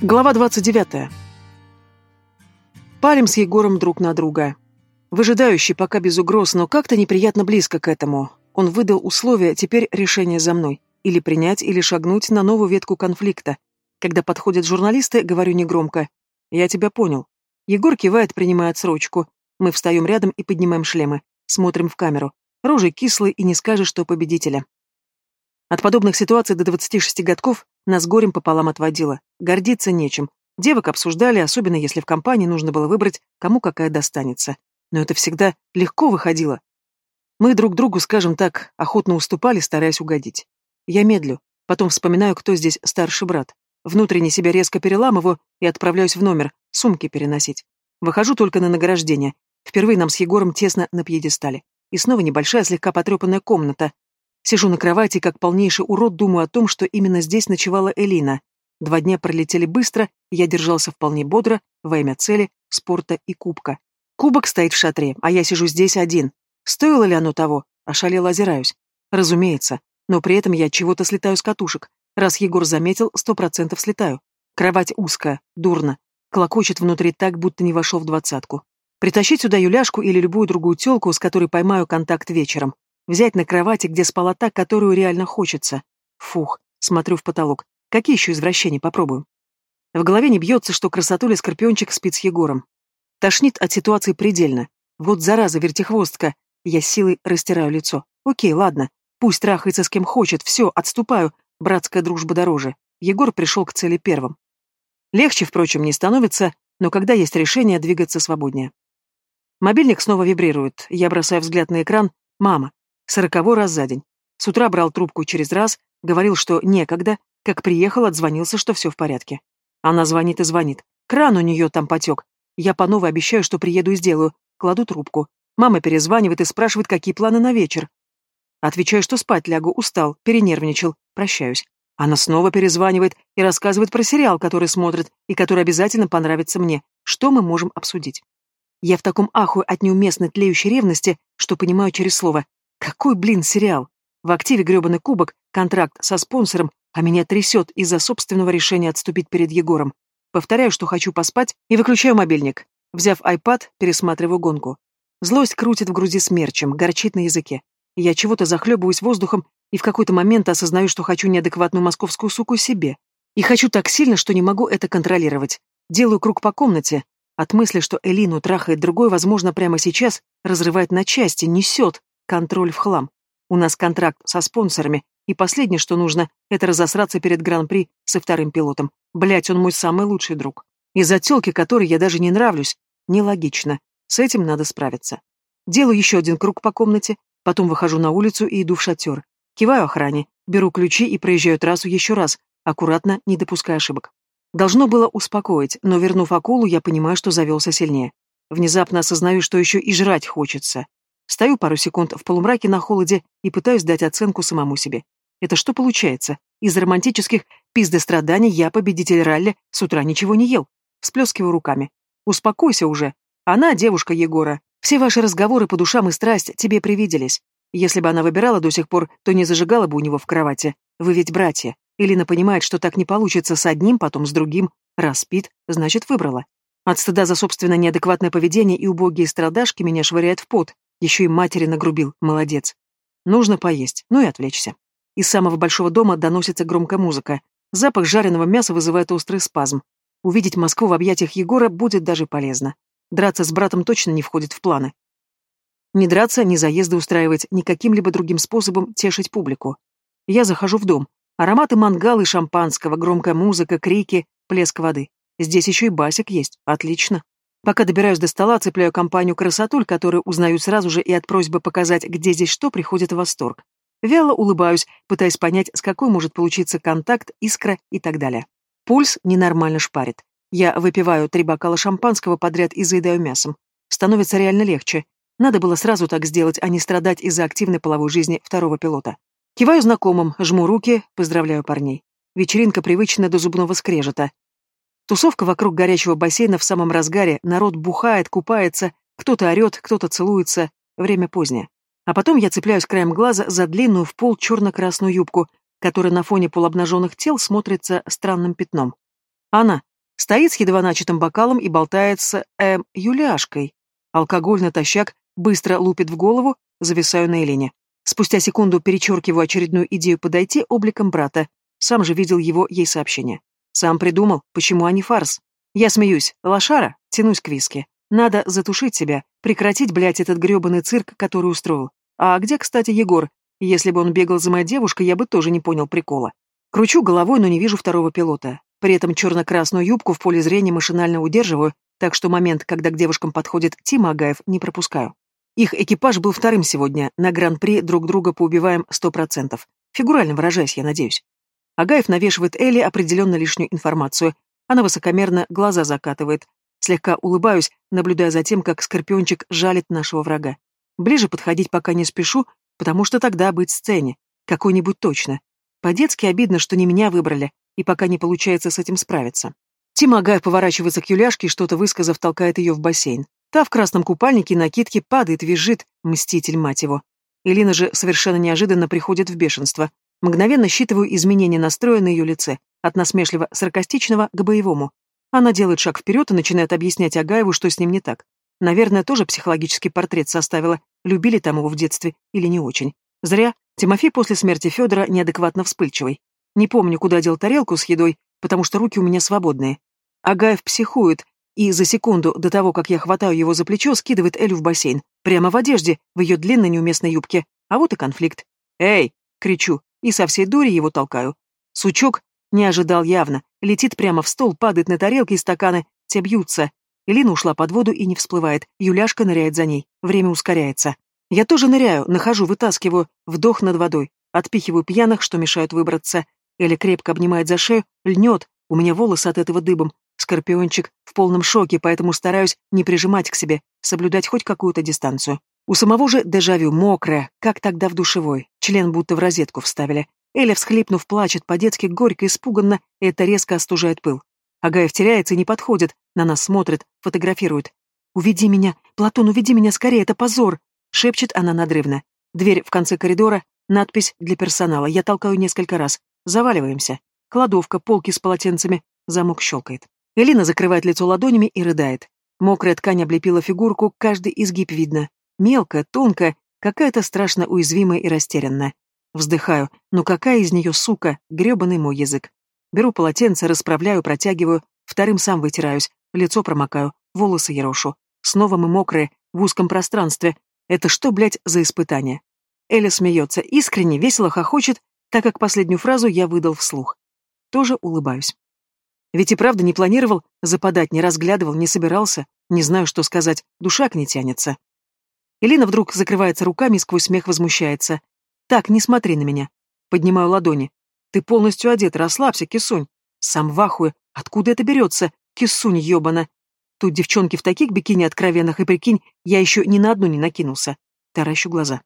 Глава 29. Палим с Егором друг на друга. Выжидающий пока без угроз, но как-то неприятно близко к этому. Он выдал условия, теперь решение за мной. Или принять, или шагнуть на новую ветку конфликта. Когда подходят журналисты, говорю негромко. «Я тебя понял». Егор кивает, принимая отсрочку. Мы встаем рядом и поднимаем шлемы. Смотрим в камеру. Рожи кислые и не скажешь, что победителя. От подобных ситуаций до 26 годков нас горем пополам отводило. Гордиться нечем. Девок обсуждали, особенно если в компании нужно было выбрать, кому какая достанется. Но это всегда легко выходило. Мы друг другу, скажем так, охотно уступали, стараясь угодить. Я медлю, потом вспоминаю, кто здесь старший брат. Внутренне себя резко переламываю и отправляюсь в номер, сумки переносить. Выхожу только на награждение. Впервые нам с Егором тесно на пьедестале. И снова небольшая, слегка потрепанная комната, Сижу на кровати, как полнейший урод, думаю о том, что именно здесь ночевала Элина. Два дня пролетели быстро, я держался вполне бодро, во имя цели, спорта и кубка. Кубок стоит в шатре, а я сижу здесь один. Стоило ли оно того? Ошалело озираюсь. Разумеется, но при этом я чего-то слетаю с катушек. Раз Егор заметил, сто процентов слетаю. Кровать узкая, дурно. Клокочет внутри так, будто не вошел в двадцатку. Притащить сюда Юляшку или любую другую тёлку, с которой поймаю контакт вечером. Взять на кровати, где спала та, которую реально хочется. Фух, смотрю в потолок. Какие еще извращения попробую? В голове не бьется, что красотуля Скорпиончик спит с Егором. Тошнит от ситуации предельно. Вот зараза, вертихвостка. Я силой растираю лицо. Окей, ладно. Пусть трахается с кем хочет. Все, отступаю. Братская дружба дороже. Егор пришел к цели первым. Легче, впрочем, не становится, но когда есть решение, двигаться свободнее. Мобильник снова вибрирует. Я бросаю взгляд на экран. Мама. Сороковой раз за день. С утра брал трубку через раз, говорил, что некогда, как приехал, отзвонился, что все в порядке. Она звонит и звонит. Кран у нее там потек. Я по новой обещаю, что приеду и сделаю. Кладу трубку. Мама перезванивает и спрашивает, какие планы на вечер. Отвечаю, что спать лягу, устал, перенервничал. Прощаюсь. Она снова перезванивает и рассказывает про сериал, который смотрит и который обязательно понравится мне. Что мы можем обсудить? Я в таком ахуе от неуместной тлеющей ревности, что понимаю через слово какой, блин, сериал? В активе грёбаный кубок, контракт со спонсором, а меня трясет из-за собственного решения отступить перед Егором. Повторяю, что хочу поспать, и выключаю мобильник. Взяв айпад, пересматриваю гонку. Злость крутит в груди смерчем, горчит на языке. Я чего-то захлебываюсь воздухом и в какой-то момент осознаю, что хочу неадекватную московскую суку себе. И хочу так сильно, что не могу это контролировать. Делаю круг по комнате. От мысли, что Элину трахает другой, возможно, прямо сейчас, разрывает на части, несет, Контроль в хлам. У нас контракт со спонсорами, и последнее, что нужно, это разосраться перед Гран-при со вторым пилотом. Блять, он мой самый лучший друг. Из-за тёлки, которой я даже не нравлюсь. Нелогично. С этим надо справиться. Делаю еще один круг по комнате, потом выхожу на улицу и иду в шатер. Киваю охране, беру ключи и проезжаю трассу еще раз, аккуратно, не допуская ошибок. Должно было успокоить, но, вернув акулу, я понимаю, что завелся сильнее. Внезапно осознаю, что еще и жрать хочется. Стою пару секунд в полумраке на холоде и пытаюсь дать оценку самому себе. Это что получается? Из романтических пиздостраданий я, победитель ралли, с утра ничего не ел. Всплескиваю руками. Успокойся уже. Она девушка Егора. Все ваши разговоры по душам и страсть тебе привиделись. Если бы она выбирала до сих пор, то не зажигала бы у него в кровати. Вы ведь братья. Элина понимает, что так не получится с одним, потом с другим. Раз спит, значит, выбрала. От стыда за собственное неадекватное поведение и убогие страдашки меня швыряет в пот. Еще и матери нагрубил, молодец. Нужно поесть, ну и отвлечься. Из самого большого дома доносится громкая музыка. Запах жареного мяса вызывает острый спазм. Увидеть Москву в объятиях Егора будет даже полезно. Драться с братом точно не входит в планы. Не драться, ни заезды устраивать, ни каким-либо другим способом тешить публику. Я захожу в дом. Ароматы мангала и шампанского, громкая музыка, крики, плеск воды. Здесь еще и басик есть. Отлично. Пока добираюсь до стола, цепляю компанию красотуль, которую узнаю сразу же и от просьбы показать, где здесь что, приходит в восторг. Вяло улыбаюсь, пытаясь понять, с какой может получиться контакт, искра и так далее. Пульс ненормально шпарит. Я выпиваю три бокала шампанского подряд и заедаю мясом. Становится реально легче. Надо было сразу так сделать, а не страдать из-за активной половой жизни второго пилота. Киваю знакомым, жму руки, поздравляю парней. Вечеринка привычна до зубного скрежета. Тусовка вокруг горячего бассейна в самом разгаре, народ бухает, купается, кто-то орет, кто-то целуется, время позднее. А потом я цепляюсь краем глаза за длинную в пол черно-красную юбку, которая на фоне полуобнаженных тел смотрится странным пятном. Она, Стоит с едва начатым бокалом и болтает с, эм, Юляшкой. Алкоголь натощак быстро лупит в голову, зависаю на Елене. Спустя секунду перечеркиваю очередную идею подойти обликом брата. Сам же видел его ей сообщение. Сам придумал, почему они фарс. Я смеюсь. Лошара, тянусь к виске. Надо затушить себя, прекратить, блядь, этот грёбаный цирк, который устроил. А где, кстати, Егор? Если бы он бегал за моей девушкой, я бы тоже не понял прикола. Кручу головой, но не вижу второго пилота. При этом черно-красную юбку в поле зрения машинально удерживаю, так что момент, когда к девушкам подходит Тима Агаев, не пропускаю. Их экипаж был вторым сегодня, на гран-при друг друга поубиваем сто процентов. Фигурально выражаясь, я надеюсь. Агаев навешивает Элли определенно лишнюю информацию. Она высокомерно глаза закатывает. Слегка улыбаюсь, наблюдая за тем, как скорпиончик жалит нашего врага. Ближе подходить пока не спешу, потому что тогда быть в сцене. Какой-нибудь точно. По-детски обидно, что не меня выбрали, и пока не получается с этим справиться. Тима Агаев поворачивается к Юляшке и что-то высказав, толкает ее в бассейн. Та в красном купальнике и накидке падает, визжит, мститель, мать его. Элина же совершенно неожиданно приходит в бешенство. Мгновенно считываю изменения настроя на ее лице, от насмешливо-саркастичного к боевому. Она делает шаг вперед и начинает объяснять Агаеву, что с ним не так. Наверное, тоже психологический портрет составила, любили там его в детстве или не очень. Зря. Тимофей после смерти Федора неадекватно вспыльчивый. Не помню, куда дел тарелку с едой, потому что руки у меня свободные. Агаев психует, и за секунду до того, как я хватаю его за плечо, скидывает Элю в бассейн. Прямо в одежде, в ее длинной неуместной юбке. А вот и конфликт. «Эй!» — кричу, и со всей дури его толкаю. Сучок не ожидал явно. Летит прямо в стол, падает на тарелки и стаканы. Те бьются. Элина ушла под воду и не всплывает. Юляшка ныряет за ней. Время ускоряется. Я тоже ныряю, нахожу, вытаскиваю. Вдох над водой. Отпихиваю пьяных, что мешают выбраться. Эля крепко обнимает за шею, льнет. У меня волосы от этого дыбом. Скорпиончик в полном шоке, поэтому стараюсь не прижимать к себе, соблюдать хоть какую-то дистанцию. У самого же дежавю мокрое, как тогда в душевой. Член будто в розетку вставили. Эля, всхлипнув, плачет по-детски горько, испуганно, и это резко остужает пыл. Агаев теряется и не подходит, на нас смотрит, фотографирует. «Уведи меня! Платон, уведи меня скорее, это позор!» — шепчет она надрывно. Дверь в конце коридора, надпись «Для персонала». Я толкаю несколько раз. Заваливаемся. Кладовка, полки с полотенцами. Замок щелкает. Элина закрывает лицо ладонями и рыдает. Мокрая ткань облепила фигурку, каждый изгиб видно. Мелкая, тонкая, какая-то страшно уязвимая и растерянная. Вздыхаю. Ну какая из нее, сука, гребаный мой язык. Беру полотенце, расправляю, протягиваю, вторым сам вытираюсь, лицо промокаю, волосы ерошу. Снова мы мокрые, в узком пространстве. Это что, блядь, за испытание? Эля смеется, искренне, весело хохочет, так как последнюю фразу я выдал вслух. Тоже улыбаюсь. Ведь и правда не планировал западать, не разглядывал, не собирался. Не знаю, что сказать, душа к ней тянется. Элина вдруг закрывается руками и сквозь смех возмущается. «Так, не смотри на меня». Поднимаю ладони. «Ты полностью одет, расслабься, кисунь». Сам в ахуе. Откуда это берется? Кисунь ебана. Тут девчонки в таких бикини откровенных, и прикинь, я еще ни на одну не накинулся. Таращу глаза.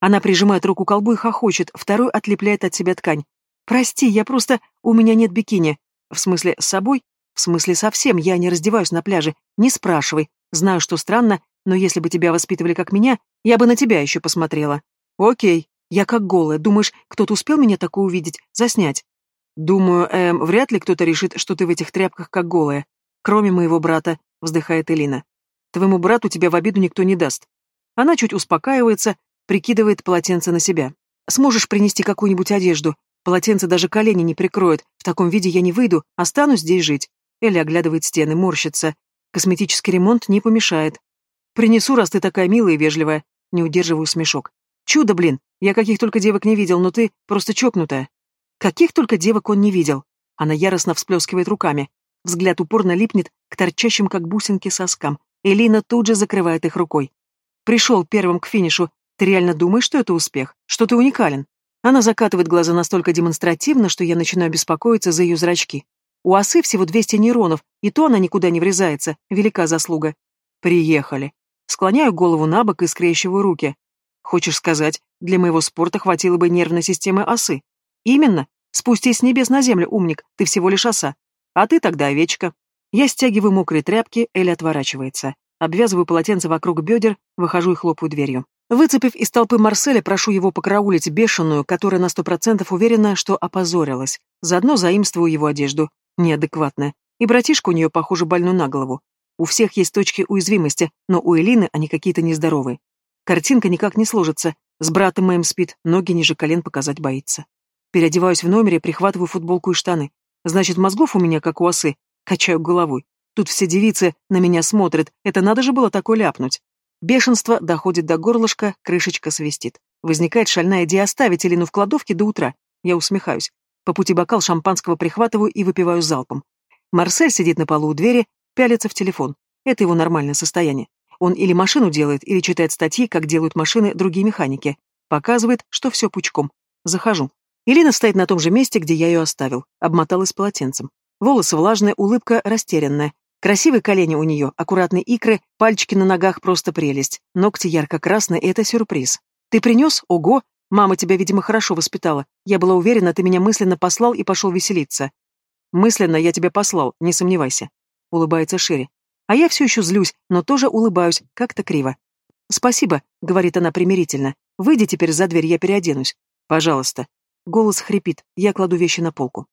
Она прижимает руку к колбу и хохочет, второй отлепляет от себя ткань. «Прости, я просто... У меня нет бикини. В смысле, с собой? В смысле, совсем, я не раздеваюсь на пляже. Не спрашивай. Знаю, что странно, но если бы тебя воспитывали как меня, я бы на тебя еще посмотрела. Окей. Я как голая. Думаешь, кто-то успел меня такое увидеть, заснять? Думаю, эм, вряд ли кто-то решит, что ты в этих тряпках как голая. Кроме моего брата, вздыхает Элина. Твоему брату тебя в обиду никто не даст. Она чуть успокаивается, прикидывает полотенце на себя. Сможешь принести какую-нибудь одежду? Полотенце даже колени не прикроет. В таком виде я не выйду, останусь здесь жить. Элли оглядывает стены, морщится. Косметический ремонт не помешает. Принесу, раз ты такая милая и вежливая. Не удерживаю смешок. Чудо, блин. Я каких только девок не видел, но ты просто чокнутая. Каких только девок он не видел. Она яростно всплескивает руками. Взгляд упорно липнет к торчащим, как бусинки, соскам. Элина тут же закрывает их рукой. Пришел первым к финишу. Ты реально думаешь, что это успех? Что ты уникален? Она закатывает глаза настолько демонстративно, что я начинаю беспокоиться за ее зрачки. У осы всего 200 нейронов, и то она никуда не врезается. Велика заслуга. Приехали. Склоняю голову на бок и скрещиваю руки. Хочешь сказать, для моего спорта хватило бы нервной системы осы? Именно. Спустись с небес на землю, умник, ты всего лишь оса. А ты тогда овечка. Я стягиваю мокрые тряпки, Эля отворачивается. Обвязываю полотенце вокруг бедер, выхожу и хлопаю дверью. Выцепив из толпы Марселя, прошу его покараулить бешеную, которая на сто процентов уверена, что опозорилась. Заодно заимствую его одежду. Неадекватная. И братишка у нее, похоже, больной на голову. У всех есть точки уязвимости, но у Элины они какие-то нездоровые. Картинка никак не сложится. С братом моим спит, ноги ниже колен показать боится. Переодеваюсь в номере, прихватываю футболку и штаны. Значит, мозгов у меня, как у осы. Качаю головой. Тут все девицы на меня смотрят. Это надо же было такое ляпнуть. Бешенство доходит до горлышка, крышечка свистит. Возникает шальная идея оставить Элину в кладовке до утра. Я усмехаюсь. По пути бокал шампанского прихватываю и выпиваю залпом. Марсель сидит на полу у двери, пялится в телефон. Это его нормальное состояние. Он или машину делает, или читает статьи, как делают машины другие механики. Показывает, что все пучком. Захожу. Элина стоит на том же месте, где я ее оставил. Обмоталась полотенцем. Волосы влажные, улыбка растерянная. Красивые колени у нее, аккуратные икры, пальчики на ногах просто прелесть. Ногти ярко-красные, это сюрприз. Ты принес? Ого! Мама тебя, видимо, хорошо воспитала. Я была уверена, ты меня мысленно послал и пошел веселиться. Мысленно я тебя послал, не сомневайся. Улыбается шире. А я все еще злюсь, но тоже улыбаюсь, как-то криво. «Спасибо», — говорит она примирительно. «Выйди теперь за дверь, я переоденусь». «Пожалуйста». Голос хрипит, я кладу вещи на полку.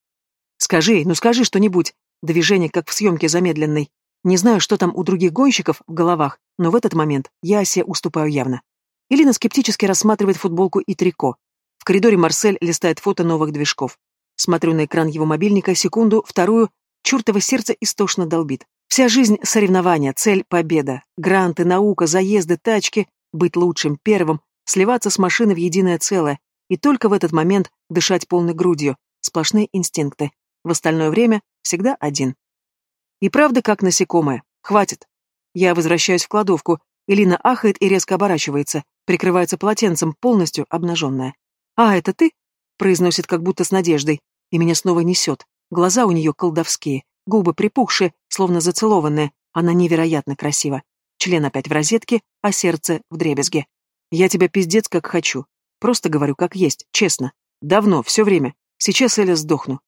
«Скажи, ну скажи что-нибудь». Движение, как в съемке замедленной. Не знаю, что там у других гонщиков в головах, но в этот момент я Осе уступаю явно. Илина скептически рассматривает футболку и трико. В коридоре Марсель листает фото новых движков. Смотрю на экран его мобильника секунду, вторую, чертово сердце истошно долбит. Вся жизнь — соревнования, цель — победа. Гранты, наука, заезды, тачки, быть лучшим, первым, сливаться с машиной в единое целое. И только в этот момент дышать полной грудью. Сплошные инстинкты. В остальное время всегда один. И правда, как насекомое. Хватит. Я возвращаюсь в кладовку. Элина ахает и резко оборачивается, прикрывается полотенцем, полностью обнаженная. «А, это ты?» — произносит как будто с надеждой. И меня снова несет. Глаза у нее колдовские. Губы припухшие, словно зацелованные. Она невероятно красива. Член опять в розетке, а сердце в дребезге. Я тебя пиздец как хочу. Просто говорю как есть, честно. Давно, все время. Сейчас Эля сдохну.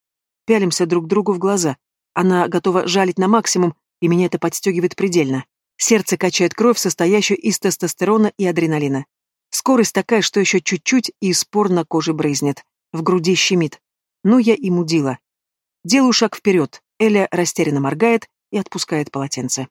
Пялимся друг другу в глаза. Она готова жалить на максимум, и меня это подстегивает предельно. Сердце качает кровь, состоящую из тестостерона и адреналина. Скорость такая, что еще чуть-чуть, и спор на коже брызнет. В груди щемит. Ну, я и мудила. Делаю шаг вперед. Эля растерянно моргает и отпускает полотенце.